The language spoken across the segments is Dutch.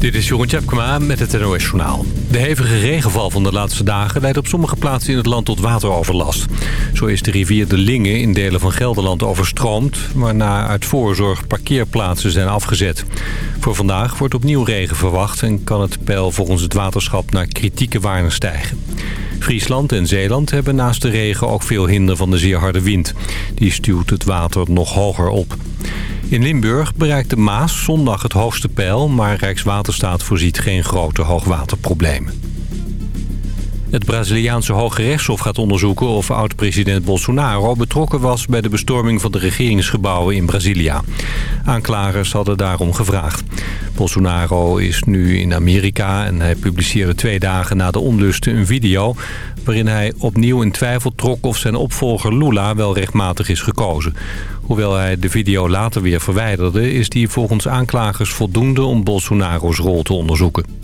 Dit is Jeroen Tjepkema met het NOS Journaal. De hevige regenval van de laatste dagen leidt op sommige plaatsen in het land tot wateroverlast. Zo is de rivier de Linge in delen van Gelderland overstroomd... waarna uit voorzorg parkeerplaatsen zijn afgezet. Voor vandaag wordt opnieuw regen verwacht... en kan het peil volgens het waterschap naar kritieke waarden stijgen. Friesland en Zeeland hebben naast de regen ook veel hinder van de zeer harde wind. Die stuwt het water nog hoger op. In Limburg bereikt de Maas zondag het hoogste peil... maar Rijkswaterstaat voorziet geen grote hoogwaterproblemen. Het Braziliaanse Hoge Rechtshof gaat onderzoeken of oud-president Bolsonaro betrokken was bij de bestorming van de regeringsgebouwen in Brazilia. Aanklagers hadden daarom gevraagd. Bolsonaro is nu in Amerika en hij publiceerde twee dagen na de onlusten een video... waarin hij opnieuw in twijfel trok of zijn opvolger Lula wel rechtmatig is gekozen. Hoewel hij de video later weer verwijderde... is die volgens aanklagers voldoende om Bolsonaro's rol te onderzoeken.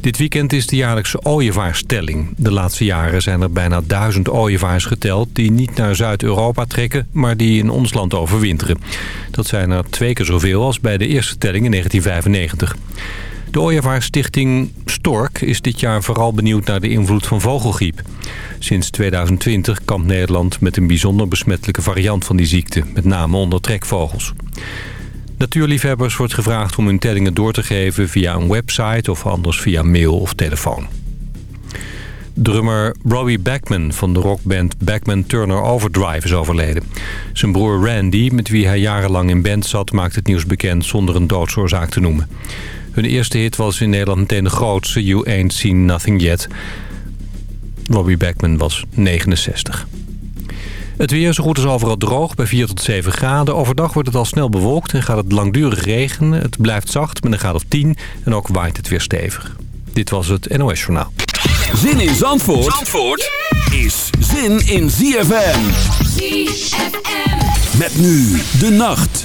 Dit weekend is de jaarlijkse ooievaarstelling. De laatste jaren zijn er bijna duizend ooievaars geteld... die niet naar Zuid-Europa trekken, maar die in ons land overwinteren. Dat zijn er twee keer zoveel als bij de eerste telling in 1995. De ooievaarsstichting Stork is dit jaar vooral benieuwd naar de invloed van vogelgriep. Sinds 2020 kampt Nederland met een bijzonder besmettelijke variant van die ziekte, met name onder trekvogels. Natuurliefhebbers wordt gevraagd om hun tellingen door te geven via een website of anders via mail of telefoon. Drummer Robbie Backman van de rockband Backman Turner Overdrive is overleden. Zijn broer Randy, met wie hij jarenlang in band zat, maakt het nieuws bekend zonder een doodsoorzaak te noemen. Hun eerste hit was in Nederland meteen de grootste, You Ain't Seen Nothing Yet. Robbie Backman was 69. Het weer zo goed als overal droog bij 4 tot 7 graden. Overdag wordt het al snel bewolkt en gaat het langdurig regenen. Het blijft zacht met een graad of 10 en ook waait het weer stevig. Dit was het NOS Journaal. Zin in Zandvoort, Zandvoort is zin in ZFM. ZFM. Met nu de nacht.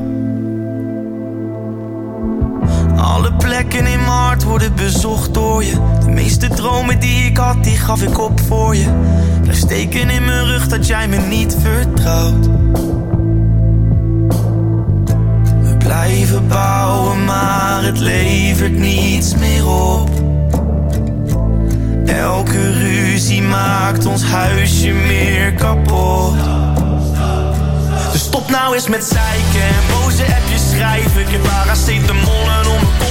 Alle plekken in mijn hart worden bezocht door je. De meeste dromen die ik had, die gaf ik op voor je. Blijf steken in mijn rug dat jij me niet vertrouwt. We blijven bouwen, maar het levert niets meer op. Elke ruzie maakt ons huisje meer kapot. Dus stop nou eens met zeiken en boze appjes schrijven. Ik heb mollen om mijn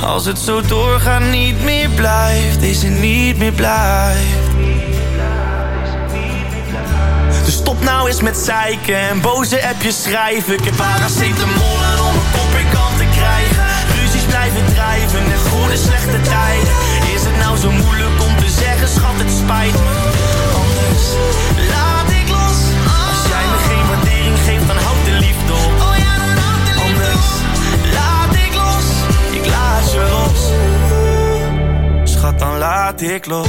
Als het zo doorgaat niet meer blijft Deze niet meer blijft. Dus stop nou eens met zeiken en boze appjes schrijven. Ik heb mollen om een kop in kant te krijgen. Ruzies blijven drijven en goede slechte tijden. Is het nou zo moeilijk om te zeggen schat het spijt me. Anders laat dan laat ik los.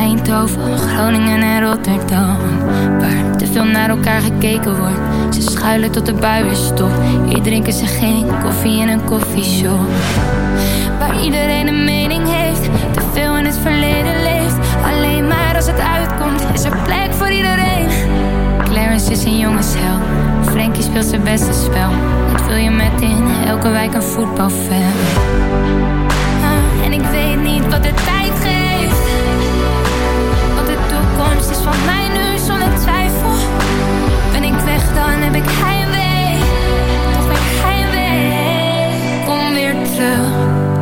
Eindhoven, Groningen en Rotterdam. Waar te veel naar elkaar gekeken wordt ze schuilen tot de bui weer. Hier drinken ze geen koffie in een koffieshop. Waar iedereen een mening heeft, te veel in het verleden leeft. Alleen maar als het uitkomt, is er plek voor iedereen. Clarence is een jongenshel, Frankie speelt zijn beste spel. Dat wil je met in elke wijk een voetbalfan. Ah, en ik weet niet wat de tijd geeft. Van mij nu zonder twijfel weg, dan heb ik heimwee. Toch ben ik heimwee. Kom weer terug,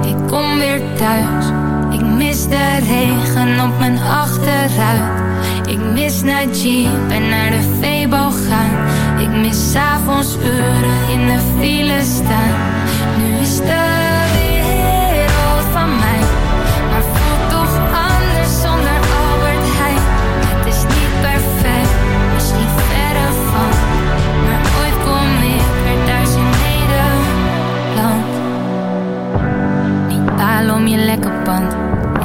ik kom weer thuis. Ik mis de regen op mijn achteruit. Ik mis naar Jeep en naar de Febo gaan. Ik mis avonds uren in de file staan. Nu is de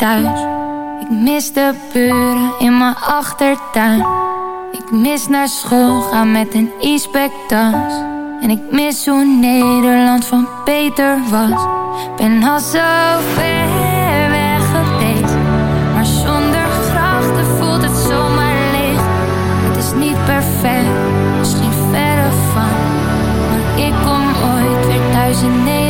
thuis. Ik mis de buren in mijn achtertuin. Ik mis naar school gaan met een e-spectas. En ik mis hoe Nederland van Peter was. Ben al zo ver imagination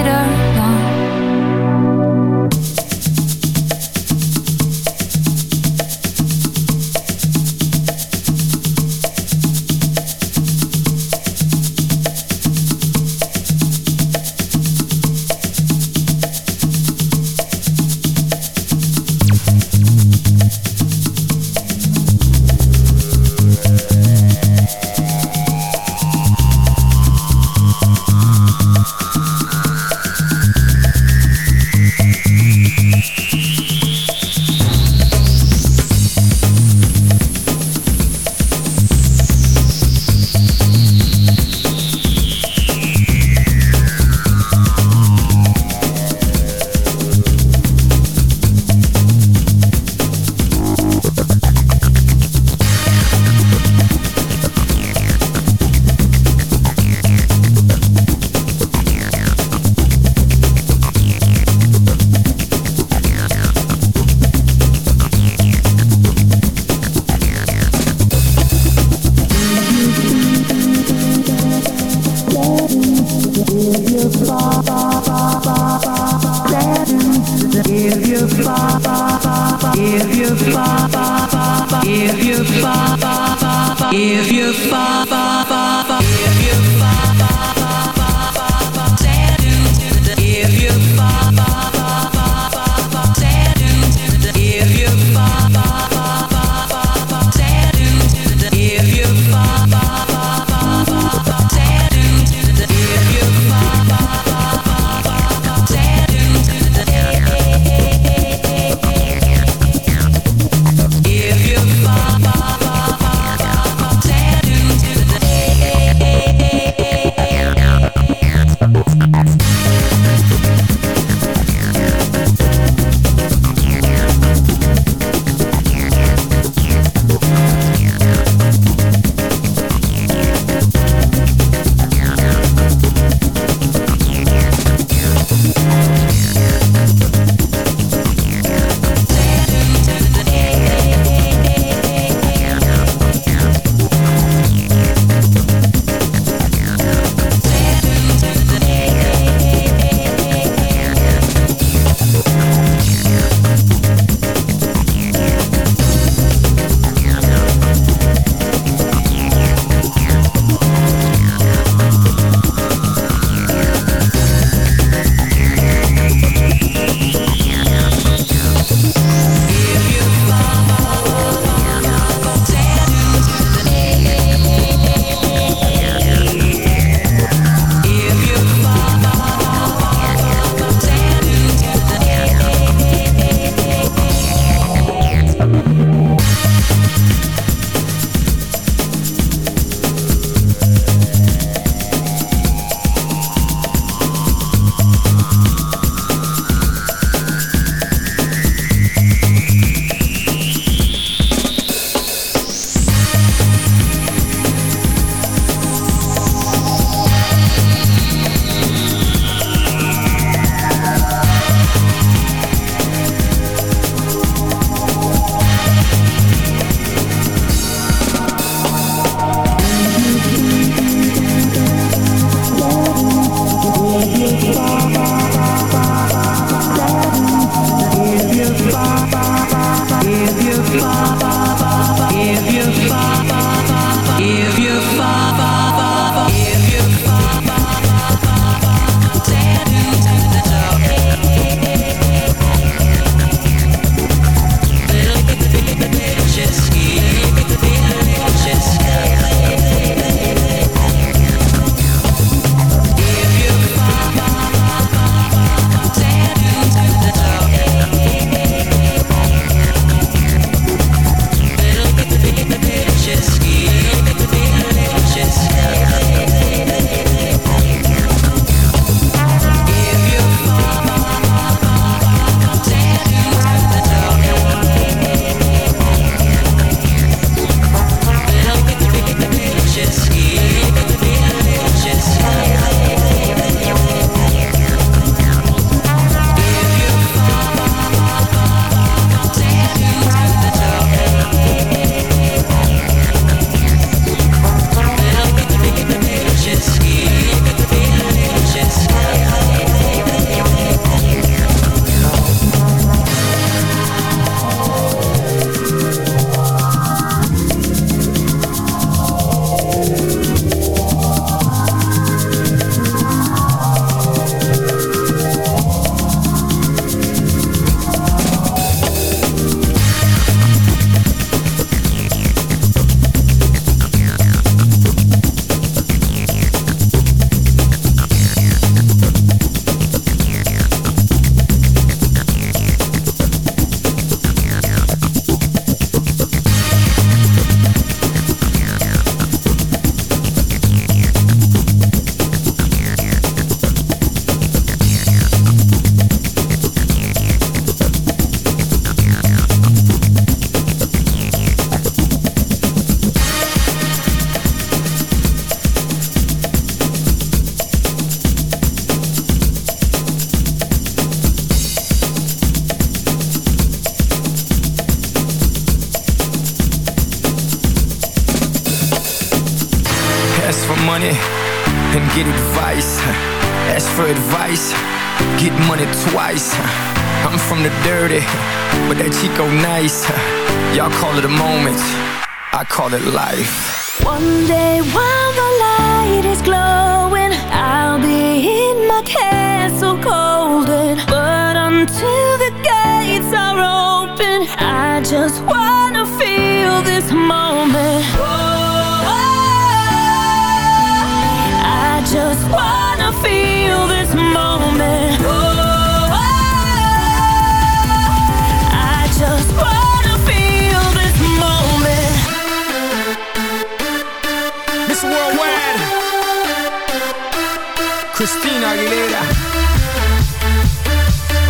Aguilera.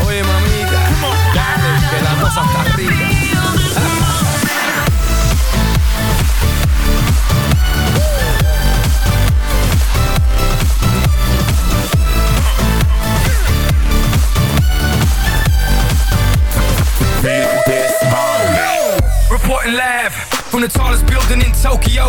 Oye, mamita, dale, que la cosa está rica. Reporting live from the tallest building in Tokyo.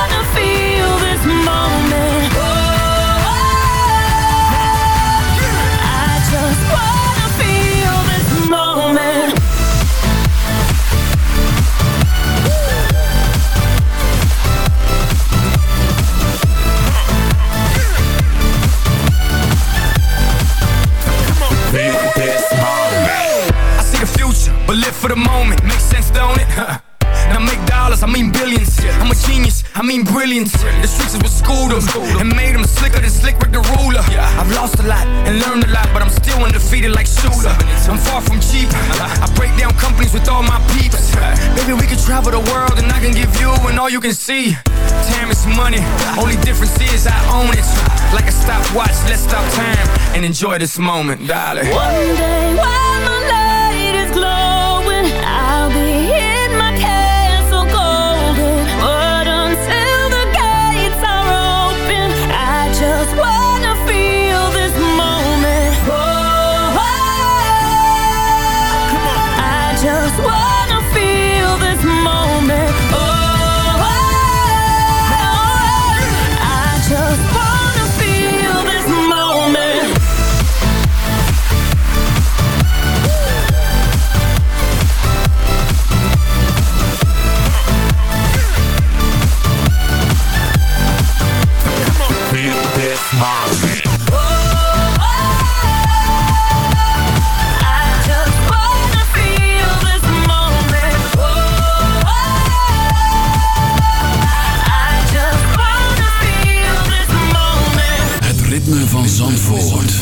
brilliance. The streets is what schooled them and made them slicker than Slick Rick the ruler. I've lost a lot and learned a lot, but I'm still undefeated like Shooter. I'm far from cheap. I break down companies with all my peeps. Maybe we can travel the world and I can give you and all you can see. Time is money, only difference is I own it. Like a stopwatch, let's stop time and enjoy this moment, darling. One day van Zandvoort.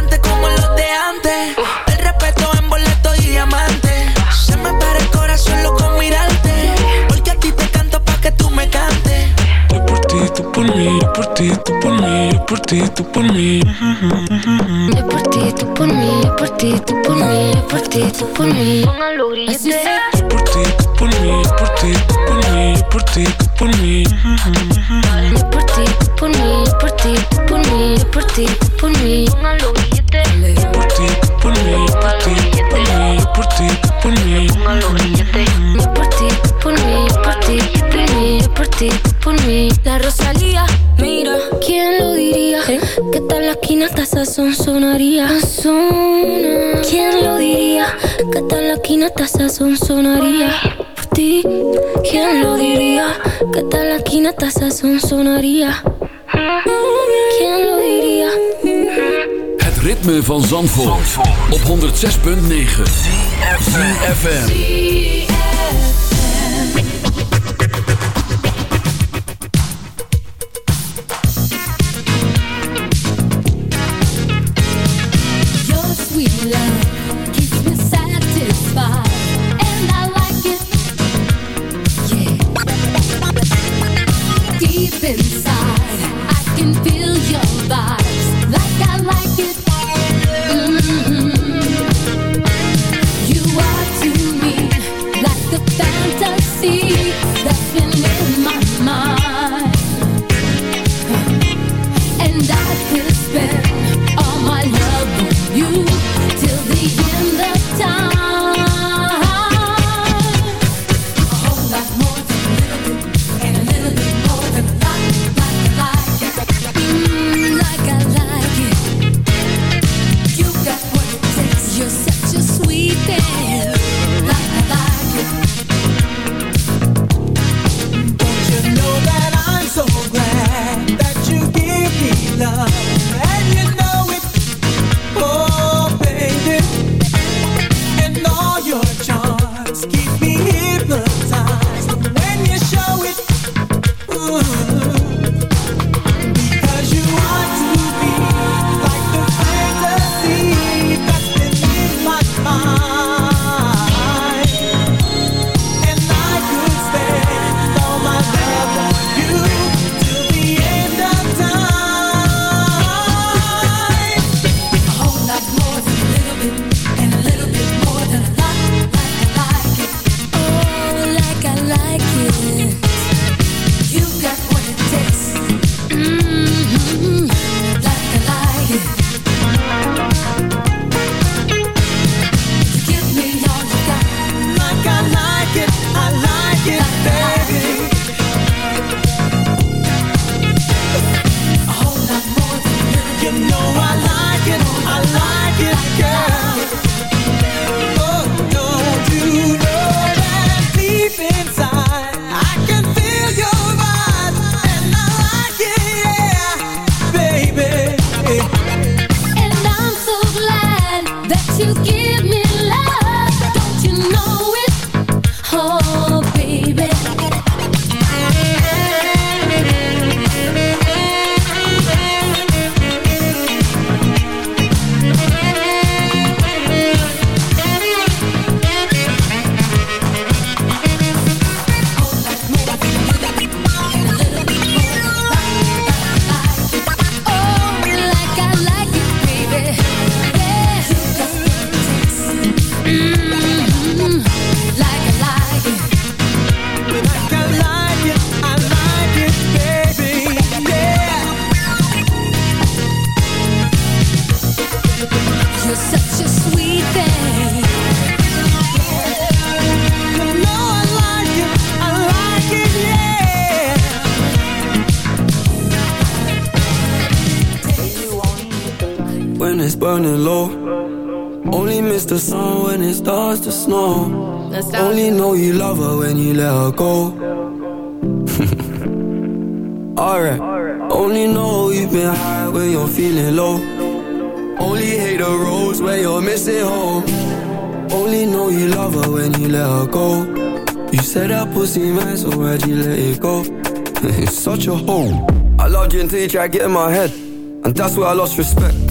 por ti, tú por mí. Yo por ti, tú por mí. Yo por ti, tú por mí. Yo por ti, tú por mí. Yo por ti, tú por mí. Yo por ti, tú por mí. Yo por ti, tú por mí. Yo por ti, tú por mí. Yo por ti, tú por mí. Yo por ti, tú por mí. Yo por ti, tú por mí. Yo por ti, tú por mí. Yo por ti, tú por mí. Yo por ti, tú por mí. Yo por ti, tú por mí. Yo por ti, tú por mí. La Rosalía sonaría. ¿Quién lo diría? Que tal la quinata sazón sonaría. Por ti, ¿quién lo diría? Que tal la quinata sazón sonaría. ¿Quién lo diría? Het ritme van Zandvoort, op 106.9 FM. the sun when it starts to snow. Nostalgia. Only know you love her when you let her go. Alright. Only know you've been high when you're feeling low. Only hate the roads when you're missing home. Only know you love her when you let her go. You said that pussy man, so why'd you let it go? it's such a home. I loved you until you tried to get in my head, and that's where I lost respect.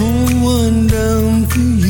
from one down to you.